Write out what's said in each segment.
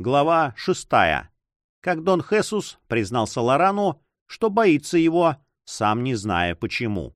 Глава шестая. Как Дон Хесус признался Лорану, что боится его, сам не зная почему.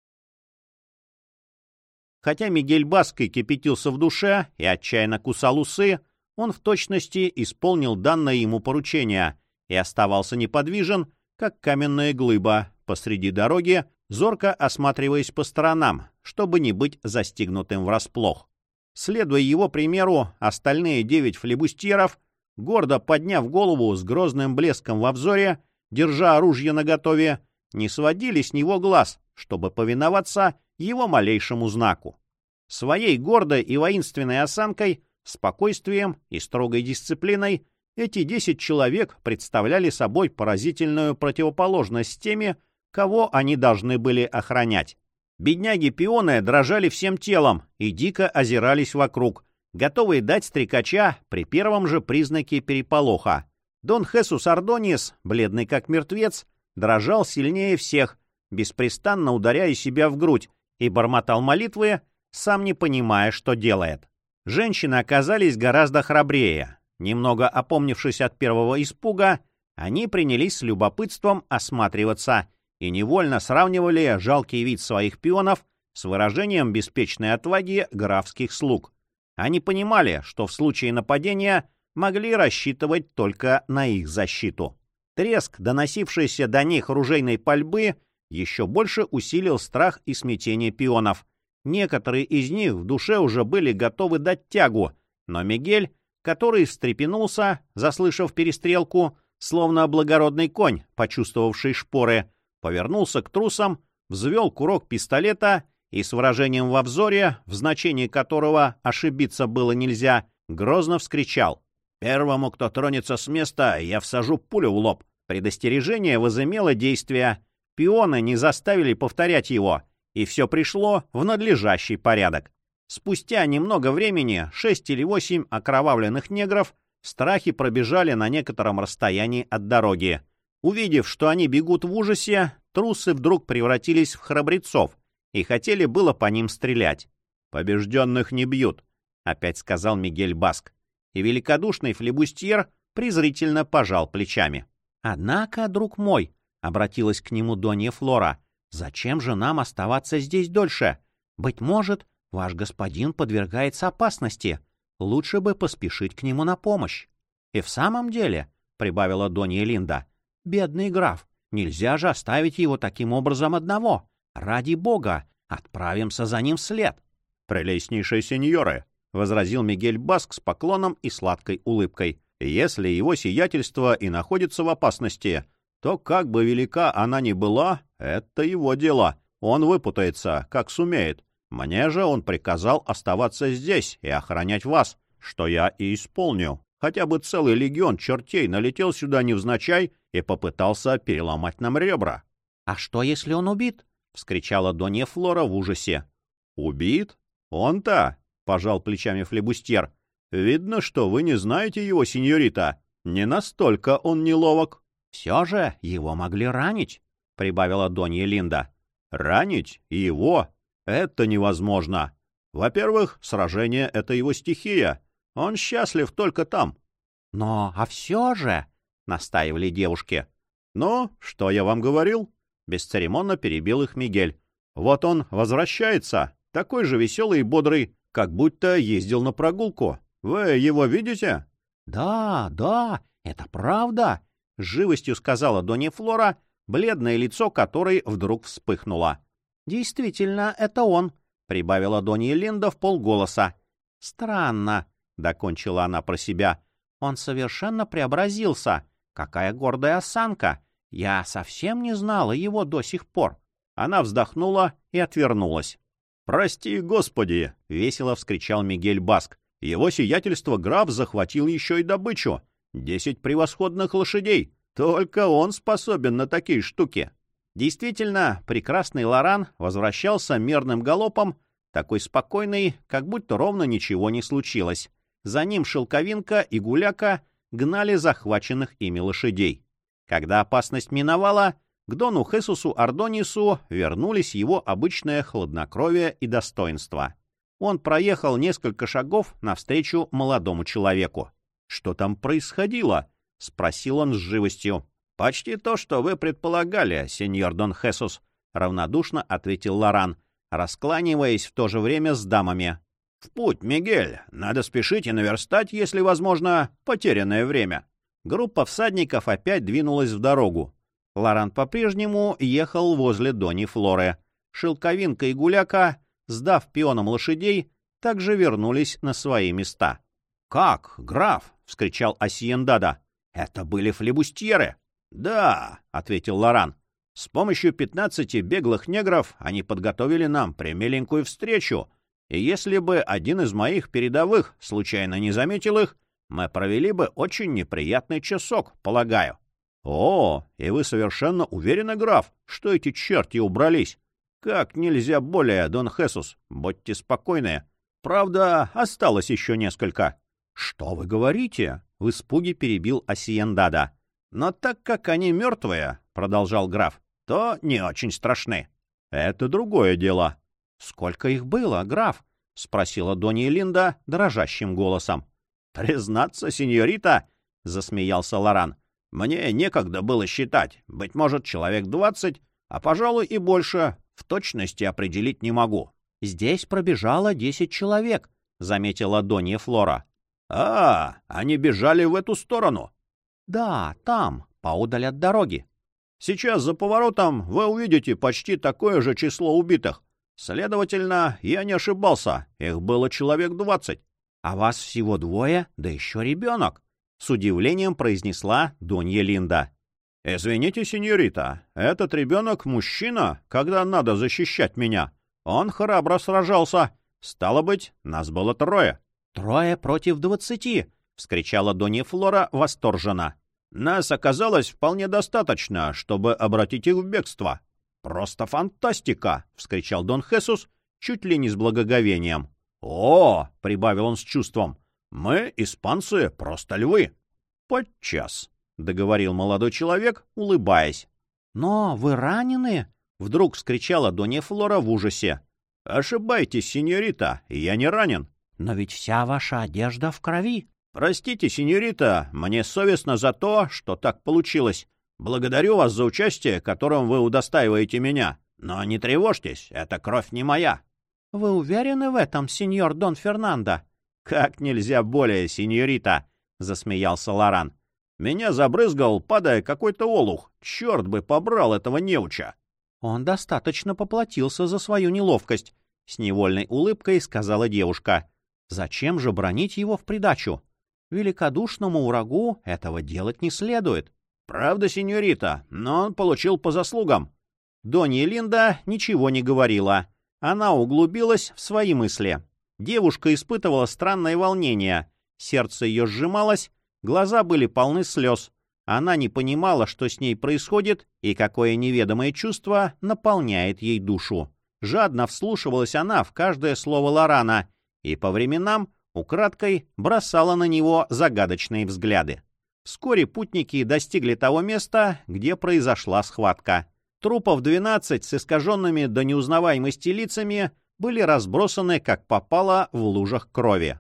Хотя Мигель Баской кипятился в душе и отчаянно кусал усы, он в точности исполнил данное ему поручение и оставался неподвижен, как каменная глыба посреди дороги, зорко осматриваясь по сторонам, чтобы не быть застигнутым врасплох. Следуя его примеру, остальные девять флебустьеров, гордо подняв голову с грозным блеском во взоре, держа оружие наготове, не сводили с него глаз, чтобы повиноваться его малейшему знаку. Своей гордой и воинственной осанкой, спокойствием и строгой дисциплиной эти десять человек представляли собой поразительную противоположность теми, кого они должны были охранять. Бедняги-пионы дрожали всем телом и дико озирались вокруг, готовые дать стрекача при первом же признаке переполоха. Дон Хесус Ардонис, бледный как мертвец, дрожал сильнее всех, беспрестанно ударяя себя в грудь, и бормотал молитвы, сам не понимая, что делает. Женщины оказались гораздо храбрее. Немного опомнившись от первого испуга, они принялись с любопытством осматриваться и невольно сравнивали жалкий вид своих пионов с выражением беспечной отваги графских слуг. Они понимали, что в случае нападения могли рассчитывать только на их защиту. Треск, доносившийся до них ружейной пальбы, еще больше усилил страх и смятение пионов. Некоторые из них в душе уже были готовы дать тягу, но Мигель, который встрепенулся, заслышав перестрелку, словно благородный конь, почувствовавший шпоры, повернулся к трусам, взвел курок пистолета и с выражением во взоре, в значении которого ошибиться было нельзя, грозно вскричал. «Первому, кто тронется с места, я всажу пулю в лоб». Предостережение возымело действие. Пионы не заставили повторять его, и все пришло в надлежащий порядок. Спустя немного времени шесть или восемь окровавленных негров в страхе пробежали на некотором расстоянии от дороги. Увидев, что они бегут в ужасе, трусы вдруг превратились в храбрецов и хотели было по ним стрелять. «Побежденных не бьют», — опять сказал Мигель Баск. И великодушный флебустьер презрительно пожал плечами. «Однако, друг мой», — обратилась к нему Донья Флора, — «зачем же нам оставаться здесь дольше? Быть может, ваш господин подвергается опасности. Лучше бы поспешить к нему на помощь». «И в самом деле», — прибавила Донья Линда, — Бедный граф, нельзя же оставить его таким образом одного. Ради бога, отправимся за ним вслед. — Прелестнейшие сеньоры, — возразил Мигель Баск с поклоном и сладкой улыбкой, — если его сиятельство и находится в опасности, то как бы велика она ни была, это его дело. Он выпутается, как сумеет. Мне же он приказал оставаться здесь и охранять вас, что я и исполню. Хотя бы целый легион чертей налетел сюда невзначай и попытался переломать нам ребра. — А что, если он убит? — вскричала Донья Флора в ужасе. — Убит? Он-то? — пожал плечами флебустьер. — Видно, что вы не знаете его, сеньорита. Не настолько он неловок. — Все же его могли ранить, — прибавила Донья Линда. — Ранить его? Это невозможно. Во-первых, сражение — это его стихия. Он счастлив только там. — Но, а все же, — настаивали девушки. «Ну, что я вам говорил?» — бесцеремонно перебил их Мигель. «Вот он возвращается, такой же веселый и бодрый, как будто ездил на прогулку. Вы его видите?» «Да, да, это правда», — живостью сказала Донни Флора, бледное лицо которой вдруг вспыхнуло. «Действительно, это он», — прибавила Донни Линда в полголоса. «Странно», — докончила она про себя, — «он совершенно преобразился». Какая гордая осанка! Я совсем не знала его до сих пор. Она вздохнула и отвернулась. «Прости, Господи!» — весело вскричал Мигель Баск. «Его сиятельство граф захватил еще и добычу. Десять превосходных лошадей. Только он способен на такие штуки». Действительно, прекрасный Лоран возвращался мерным галопом, такой спокойный, как будто ровно ничего не случилось. За ним Шелковинка и Гуляка — гнали захваченных ими лошадей. Когда опасность миновала, к Дону Хесусу Ардонису вернулись его обычное хладнокровие и достоинство. Он проехал несколько шагов навстречу молодому человеку. Что там происходило? — спросил он с живостью. — Почти то, что вы предполагали, сеньор Дон Хесус, — равнодушно ответил Лоран, раскланиваясь в то же время с дамами. — В путь, Мигель. Надо спешить и наверстать, если возможно, потерянное время. Группа всадников опять двинулась в дорогу. Лоран по-прежнему ехал возле Дони Флоры. Шелковинка и Гуляка, сдав пионом лошадей, также вернулись на свои места. — Как, граф? — вскричал Асиендада. — Это были флебустьеры. — Да, — ответил Лоран. — С помощью пятнадцати беглых негров они подготовили нам премиленькую встречу, и если бы один из моих передовых случайно не заметил их, мы провели бы очень неприятный часок, полагаю. — О, и вы совершенно уверены, граф, что эти черти убрались? Как нельзя более, Дон Хесус, будьте спокойны. Правда, осталось еще несколько. — Что вы говорите? — в испуге перебил Асиендада. — Но так как они мертвые, — продолжал граф, — то не очень страшны. — Это другое дело. — Сколько их было, граф? — спросила Донья Линда дрожащим голосом. — Признаться, сеньорита, — засмеялся Лоран, — мне некогда было считать. Быть может, человек двадцать, а, пожалуй, и больше. В точности определить не могу. Здесь пробежало десять человек, — заметила Донья Флора. — А, они бежали в эту сторону? — Да, там, поудаль от дороги. — Сейчас за поворотом вы увидите почти такое же число убитых. Следовательно, я не ошибался, их было человек двадцать. — А вас всего двое, да еще ребенок, — с удивлением произнесла Донья Линда. — Извините, сеньорита, этот ребенок мужчина, когда надо защищать меня. Он храбро сражался. Стало быть, нас было трое. — Трое против двадцати! — вскричала Донья Флора восторженно. — Нас оказалось вполне достаточно, чтобы обратить их в бегство. — Просто фантастика! — вскричал Дон Хесус чуть ли не с благоговением. — О! — прибавил он с чувством. — Мы, испанцы, просто львы. — Подчас, — договорил молодой человек, улыбаясь. — Но вы ранены? — вдруг вскричала Донья Флора в ужасе. — Ошибаетесь, сеньорита, я не ранен. — Но ведь вся ваша одежда в крови. — Простите, сеньорита, мне совестно за то, что так получилось. Благодарю вас за участие, которым вы удостаиваете меня. Но не тревожьтесь, эта кровь не моя. — Вы уверены в этом, сеньор Дон Фернандо? — Как нельзя более, сеньорита, — засмеялся Лоран. — Меня забрызгал, падая какой-то олух. Черт бы побрал этого неуча. Он достаточно поплатился за свою неловкость, — с невольной улыбкой сказала девушка. Зачем же бронить его в придачу? Великодушному врагу этого делать не следует. — Правда, сеньорита, но он получил по заслугам. Донья Линда ничего не говорила. Она углубилась в свои мысли. Девушка испытывала странное волнение. Сердце ее сжималось, глаза были полны слез. Она не понимала, что с ней происходит и какое неведомое чувство наполняет ей душу. Жадно вслушивалась она в каждое слово Лорана и по временам украдкой бросала на него загадочные взгляды. Вскоре путники достигли того места, где произошла схватка. Трупов двенадцать с искаженными до неузнаваемости лицами были разбросаны, как попало, в лужах крови.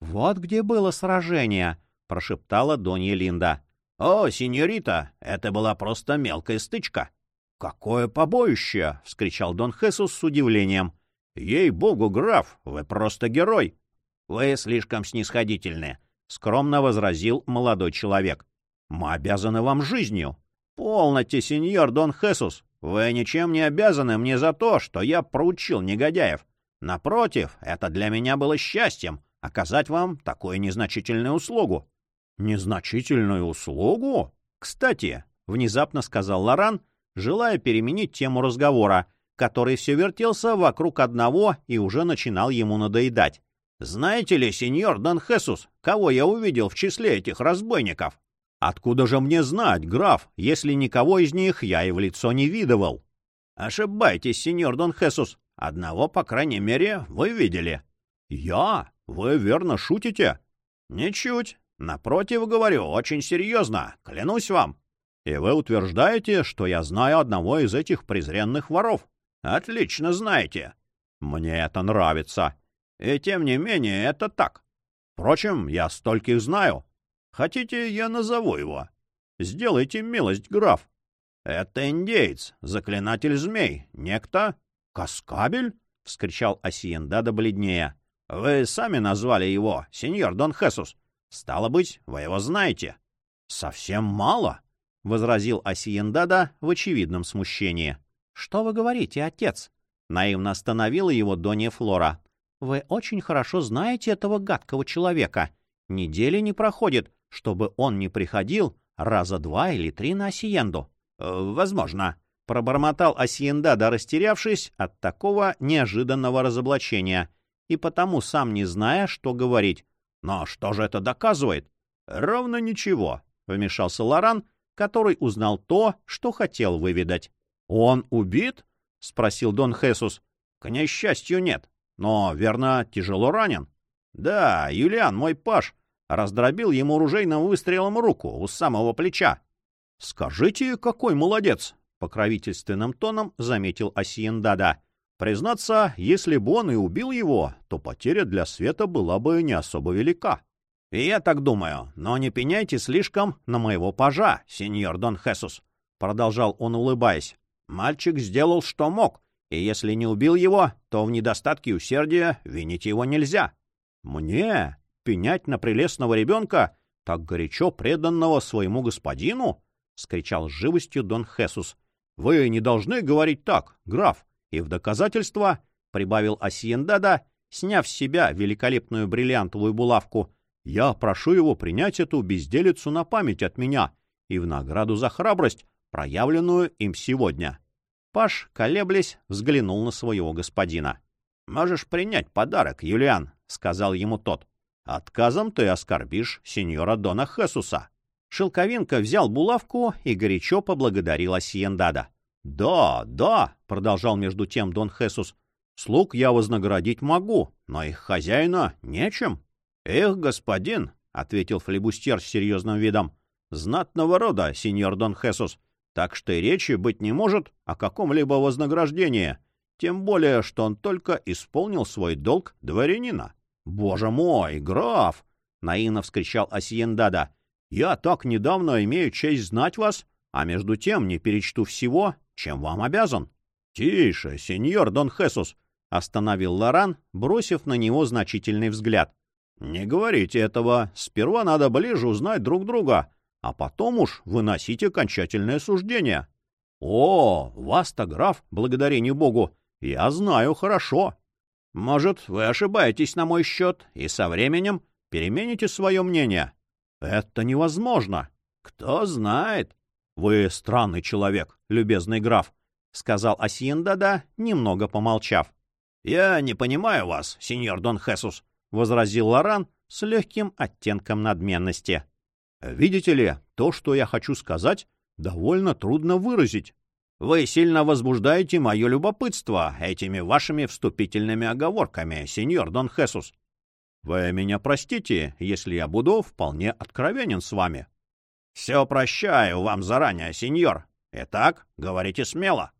«Вот где было сражение», — прошептала Донья Линда. «О, сеньорита, это была просто мелкая стычка». «Какое побоище!» — вскричал Дон Хесус с удивлением. «Ей-богу, граф, вы просто герой!» «Вы слишком снисходительны», — скромно возразил молодой человек. «Мы обязаны вам жизнью». «Полноте, сеньор Дон Хесус, вы ничем не обязаны мне за то, что я проучил негодяев. Напротив, это для меня было счастьем оказать вам такую незначительную услугу. «Незначительную услугу?» «Кстати», — внезапно сказал Лоран, желая переменить тему разговора, который все вертелся вокруг одного и уже начинал ему надоедать. «Знаете ли, сеньор Дон Хесус, кого я увидел в числе этих разбойников?» «Откуда же мне знать, граф, если никого из них я и в лицо не видывал?» «Ошибаетесь, сеньор Дон Хесус. Одного, по крайней мере, вы видели». «Я? Вы верно шутите?» «Ничуть. Напротив, говорю, очень серьезно, клянусь вам. И вы утверждаете, что я знаю одного из этих презренных воров? Отлично знаете. Мне это нравится. И тем не менее, это так. Впрочем, я стольких знаю. Хотите, я назову его? Сделайте милость, граф. Это индейец, заклинатель змей, некто Каскабель? — вскричал Асиендада бледнее. — Вы сами назвали его, сеньор Дон Хесус. Стало быть, вы его знаете. — Совсем мало, — возразил Асиендада в очевидном смущении. — Что вы говорите, отец? — наивно остановила его Донья Флора. — Вы очень хорошо знаете этого гадкого человека. Недели не проходит, чтобы он не приходил раза два или три на Асиенду. «Э, — Возможно, — пробормотал Асиендада, растерявшись от такого неожиданного разоблачения, и потому сам не зная, что говорить. — Но что же это доказывает? — Ровно ничего, — вмешался Лоран, который узнал то, что хотел выведать. — Он убит? — спросил Дон Хесус. — К несчастью, нет. Но, верно, тяжело ранен. — Да, Юлиан, мой паш, раздробил ему ружейным выстрелом руку у самого плеча. — Скажите, какой молодец! — покровительственным тоном заметил Асиендада. Признаться, если бы он и убил его, то потеря для света была бы не особо велика. — я так думаю, но не пеняйте слишком на моего пажа, сеньор Дон Хесус, — продолжал он, улыбаясь. — Мальчик сделал, что мог, и если не убил его, то в недостатке усердия винить его нельзя. — Мне? Пенять на прелестного ребенка, так горячо преданного своему господину? — скричал с живостью Дон Хесус. — Вы не должны говорить так, граф. И в доказательство, — прибавил Асиендада, сняв с себя великолепную бриллиантовую булавку, — я прошу его принять эту безделицу на память от меня и в награду за храбрость, проявленную им сегодня. Паш, колеблясь, взглянул на своего господина. — Можешь принять подарок, Юлиан, — сказал ему тот. Отказом ты оскорбишь сеньора Дона Хесуса. Шелковинка взял булавку и горячо поблагодарил Асиендада. — Да, да, — продолжал между тем Дон Хесус, — слуг я вознаградить могу, но их хозяина нечем. — Эх, господин, — ответил флебустьер с серьезным видом, — знатного рода, сеньор Дон Хесус, так что и речи быть не может о каком-либо вознаграждении, тем более, что он только исполнил свой долг дворянина. «Боже мой, граф!» — наивно вскричал Асиендада. «Я так недавно имею честь знать вас, а между тем не перечту всего, чем вам обязан». «Тише, сеньор Дон Хесус!» — остановил Лоран, бросив на него значительный взгляд. «Не говорите этого. Сперва надо ближе узнать друг друга, а потом уж выносить окончательное суждение». «О, вас-то, граф, благодарение Богу, я знаю хорошо. Может, вы ошибаетесь на мой счет и со временем перемените свое мнение? Это невозможно. Кто знает. Вы странный человек, любезный граф, — сказал Асиендада, немного помолчав. — Я не понимаю вас, сеньор Дон Хесус, — возразил Лоран с легким оттенком надменности. — Видите ли, то, что я хочу сказать, довольно трудно выразить. Вы сильно возбуждаете мое любопытство этими вашими вступительными оговорками, сеньор Дон Хесус. Вы меня простите, если я буду вполне откровенен с вами. Все прощаю вам заранее, сеньор. Итак, говорите смело.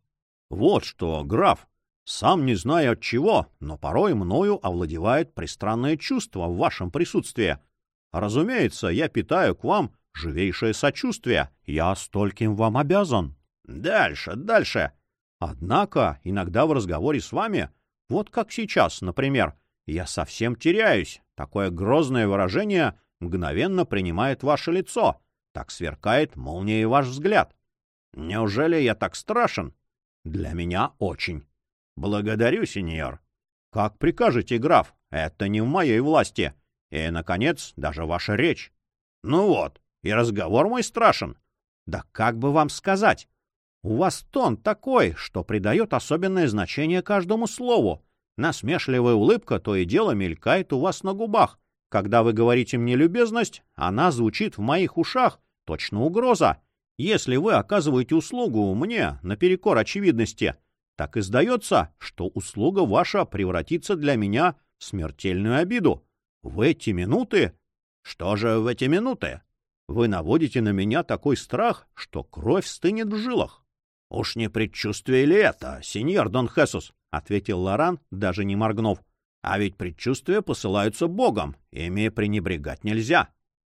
Вот что, граф, сам не знаю от чего, но порой мною овладевает пристранное чувство в вашем присутствии. Разумеется, я питаю к вам живейшее сочувствие. Я стольким вам обязан. Дальше, дальше. Однако, иногда в разговоре с вами, вот как сейчас, например, я совсем теряюсь. Такое грозное выражение мгновенно принимает ваше лицо. Так сверкает молнией ваш взгляд. Неужели я так страшен? Для меня очень. Благодарю, сеньор. Как прикажете, граф, это не в моей власти. И, наконец, даже ваша речь. Ну вот, и разговор мой страшен. Да как бы вам сказать? У вас тон такой, что придает особенное значение каждому слову. Насмешливая улыбка то и дело мелькает у вас на губах. Когда вы говорите мне любезность, она звучит в моих ушах, точно угроза. Если вы оказываете услугу мне наперекор очевидности, так и сдается, что услуга ваша превратится для меня в смертельную обиду. В эти минуты... Что же в эти минуты? Вы наводите на меня такой страх, что кровь стынет в жилах. — Уж не предчувствие ли это, сеньор Дон Хесус? — ответил Лоран, даже не моргнув. — А ведь предчувствия посылаются Богом, ими пренебрегать нельзя.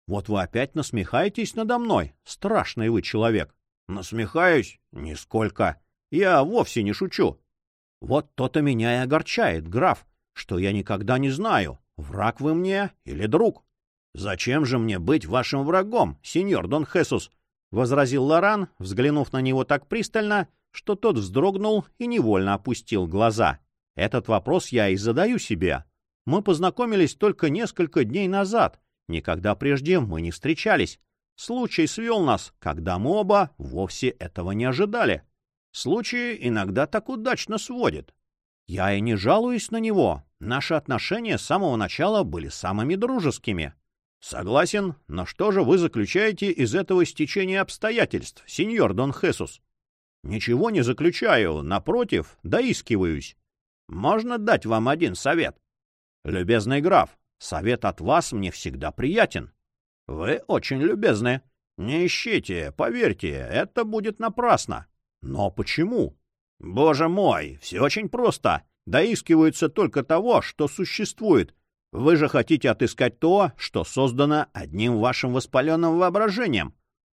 Вот вы опять насмехаетесь надо мной, страшный вы человек. Насмехаюсь? Нисколько. Я вовсе не шучу. Вот то-то меня и огорчает, граф, что я никогда не знаю, враг вы мне или друг. Зачем же мне быть вашим врагом, сеньор Дон Хесус? — возразил Лоран, взглянув на него так пристально, что тот вздрогнул и невольно опустил глаза. Этот вопрос я и задаю себе. Мы познакомились только несколько дней назад, никогда прежде мы не встречались. Случай свел нас, когда мы оба вовсе этого не ожидали. Случай иногда так удачно сводит. Я и не жалуюсь на него. Наши отношения с самого начала были самыми дружескими. Согласен, но что же вы заключаете из этого стечения обстоятельств, сеньор Дон Хесус? Ничего не заключаю, напротив, доискиваюсь. Можно дать вам один совет? Любезный граф, совет от вас мне всегда приятен. Вы очень любезны. Не ищите, поверьте, это будет напрасно. Но почему? Боже мой, все очень просто. Доискиваются только того, что существует. Вы же хотите отыскать то, что создано одним вашим воспаленным воображением.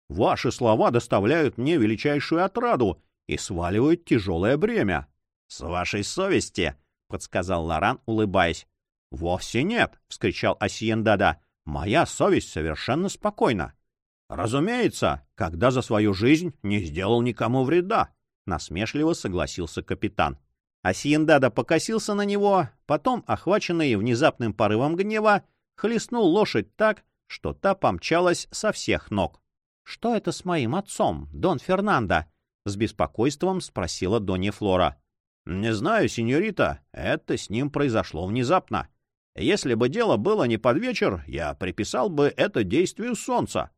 Ваши слова доставляют мне величайшую отраду и сваливают тяжелое бремя. — С вашей совести, — подсказал Лоран, улыбаясь. — Вовсе нет, — вскричал Асиендада. — Моя совесть совершенно спокойна. — Разумеется, когда за свою жизнь не сделал никому вреда, — насмешливо согласился капитан. Асиендада покосился на него, потом, охваченный внезапным порывом гнева, хлестнул лошадь так, что та помчалась со всех ног. — Что это с моим отцом, Дон Фернандо? — с беспокойством спросила Донья Флора. — Не знаю, сеньорита, это с ним произошло внезапно. Если бы дело было не под вечер, я приписал бы это действию солнца.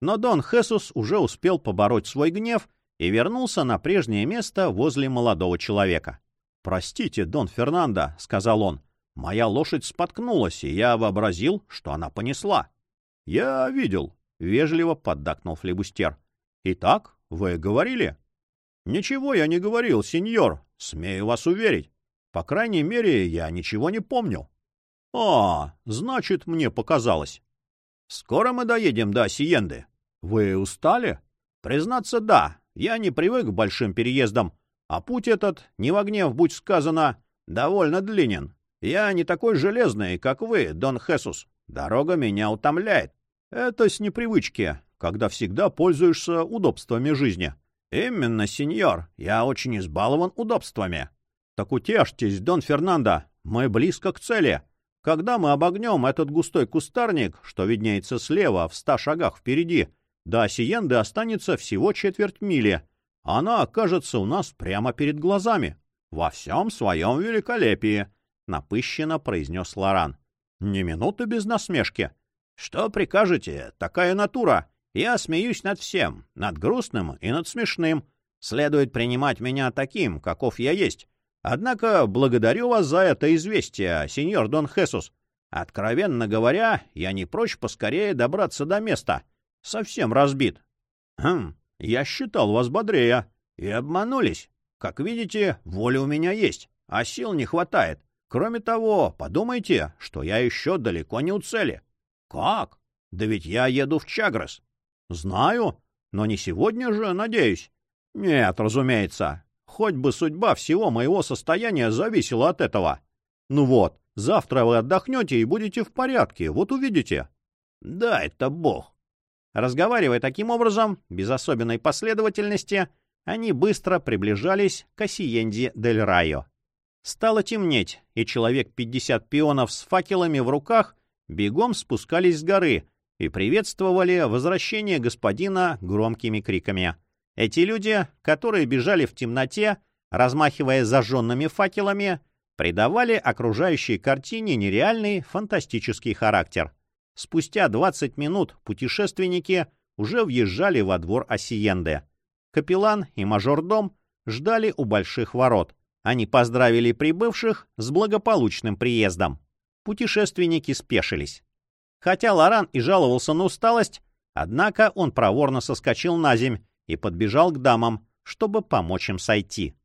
Но Дон Хесус уже успел побороть свой гнев и вернулся на прежнее место возле молодого человека. — Простите, Дон Фернандо, — сказал он, — моя лошадь споткнулась, и я вообразил, что она понесла. — Я видел, — вежливо поддакнул флебустер. — Итак, вы говорили? — Ничего я не говорил, сеньор, смею вас уверить. По крайней мере, я ничего не помню. — А, значит, мне показалось. — Скоро мы доедем до Сиенды. — Вы устали? — Признаться, да. Я не привык к большим переездам, а путь этот, не в гнев будь сказано, довольно длинен. Я не такой железный, как вы, Дон Хесус. Дорога меня утомляет. Это с непривычки, когда всегда пользуешься удобствами жизни. Именно, сеньор, я очень избалован удобствами. Так утешьтесь, Дон Фернандо, мы близко к цели. Когда мы обогнем этот густой кустарник, что виднеется слева в ста шагах впереди, до Осиенды останется всего четверть мили, она окажется у нас прямо перед глазами. Во всем своем великолепии, — напыщенно произнес Лоран. — Ни минуты без насмешки. — Что прикажете? Такая натура. Я смеюсь над всем, над грустным и над смешным. Следует принимать меня таким, каков я есть. Однако благодарю вас за это известие, сеньор Дон Хесус. Откровенно говоря, я не прочь поскорее добраться до места. Совсем разбит. Хм, я считал вас бодрее. И обманулись. Как видите, воля у меня есть, а сил не хватает. Кроме того, подумайте, что я еще далеко не у цели. Как? Да ведь я еду в Чагрес. Знаю, но не сегодня же, надеюсь. Нет, разумеется. Хоть бы судьба всего моего состояния зависела от этого. Ну вот, завтра вы отдохнете и будете в порядке, вот увидите. Да, это бог. Разговаривая таким образом, без особенной последовательности, они быстро приближались к Осиенде дель Райо. Стало темнеть, и человек пятьдесят пионов с факелами в руках бегом спускались с горы и приветствовали возвращение господина громкими криками. Эти люди, которые бежали в темноте, размахивая зажженными факелами, придавали окружающей картине нереальный фантастический характер — Спустя 20 минут путешественники уже въезжали во двор Осиенде. Капеллан и мажордом ждали у больших ворот. Они поздравили прибывших с благополучным приездом. Путешественники спешились. Хотя Лоран и жаловался на усталость, однако он проворно соскочил на земь и подбежал к дамам, чтобы помочь им сойти.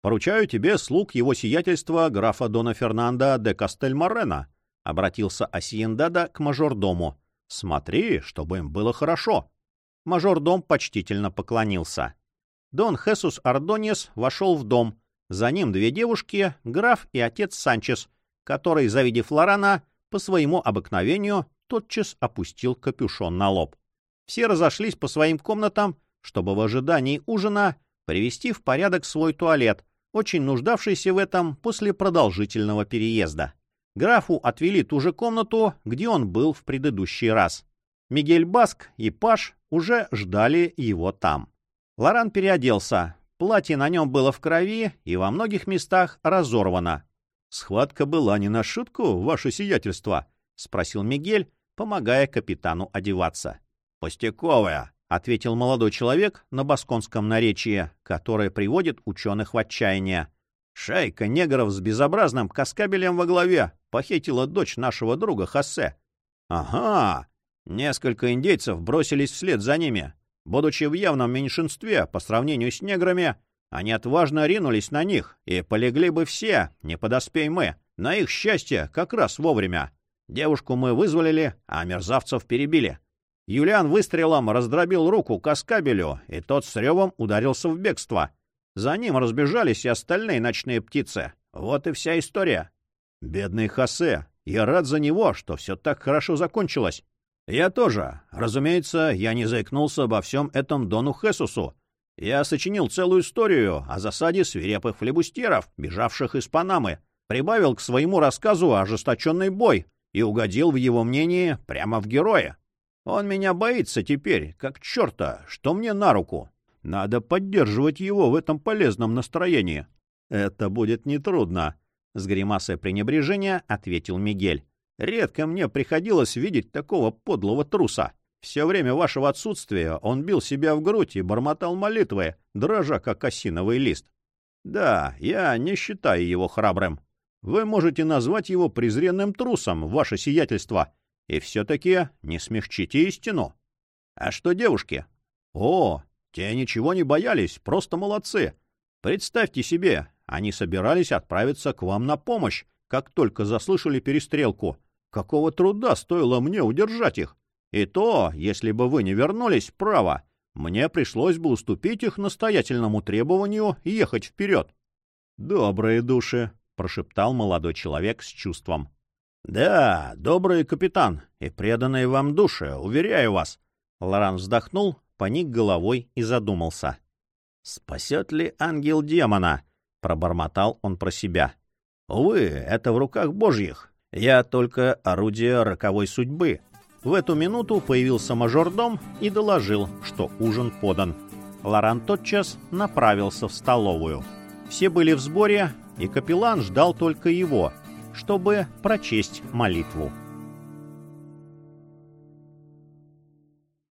«Поручаю тебе слуг его сиятельства графа Дона Фернанда де Кастельморена», — обратился Асиендада к мажордому. Смотри, чтобы им было хорошо. Мажордом почтительно поклонился. Дон Хесус Ардонес вошел в дом. За ним две девушки, граф и отец Санчес, который, завидев Лорана, по своему обыкновению тотчас опустил капюшон на лоб. Все разошлись по своим комнатам, чтобы в ожидании ужина привести в порядок свой туалет, очень нуждавшийся в этом после продолжительного переезда. Графу отвели ту же комнату, где он был в предыдущий раз. Мигель Баск и Паш уже ждали его там. Лоран переоделся. Платье на нем было в крови и во многих местах разорвано. «Схватка была не на шутку, ваше сиятельство?» — спросил Мигель, помогая капитану одеваться. «Пустяковая», — ответил молодой человек на басконском наречии, которое приводит ученых в отчаяние. «Шайка негров с безобразным каскабелем во главе похитила дочь нашего друга Хосе». «Ага!» Несколько индейцев бросились вслед за ними. Будучи в явном меньшинстве по сравнению с неграми, они отважно ринулись на них, и полегли бы все, не подоспей мы. На их счастье как раз вовремя. Девушку мы вызволили, а мерзавцев перебили. Юлиан выстрелом раздробил руку Каскабелю, и тот с ревом ударился в бегство. За ним разбежались и остальные ночные птицы. Вот и вся история. Бедный Хосе. Я рад за него, что все так хорошо закончилось. Я тоже. Разумеется, я не заикнулся обо всем этом Дону Хесусу, я сочинил целую историю о засаде свирепых флебустеров, бежавших из Панамы, прибавил к своему рассказу ожесточенный бой и угодил в его мнении прямо в героя. Он меня боится теперь, как черта, что мне на руку. Надо поддерживать его в этом полезном настроении. Это будет нетрудно, — с гримасой пренебрежения ответил Мигель. Редко мне приходилось видеть такого подлого труса. Все время вашего отсутствия он бил себя в грудь и бормотал молитвы, дрожа, как осиновый лист. Да, я не считаю его храбрым. Вы можете назвать его презренным трусом, ваше сиятельство, и все-таки не смягчите истину. А что девушки? О, те ничего не боялись, просто молодцы. Представьте себе, они собирались отправиться к вам на помощь, как только заслышали перестрелку. Какого труда стоило мне удержать их? И то, если бы вы не вернулись, право, мне пришлось бы уступить их настоятельному требованию ехать вперед. — Добрые души, — прошептал молодой человек с чувством. — Да, добрый капитан и преданные вам души, уверяю вас. Лоран вздохнул, поник головой и задумался. — Спасет ли ангел демона? — пробормотал он про себя. — Увы, это в руках божьих. Я только орудие роковой судьбы. В эту минуту появился мажордом и доложил, что ужин подан. Лоран тотчас направился в столовую. Все были в сборе, и капеллан ждал только его, чтобы прочесть молитву.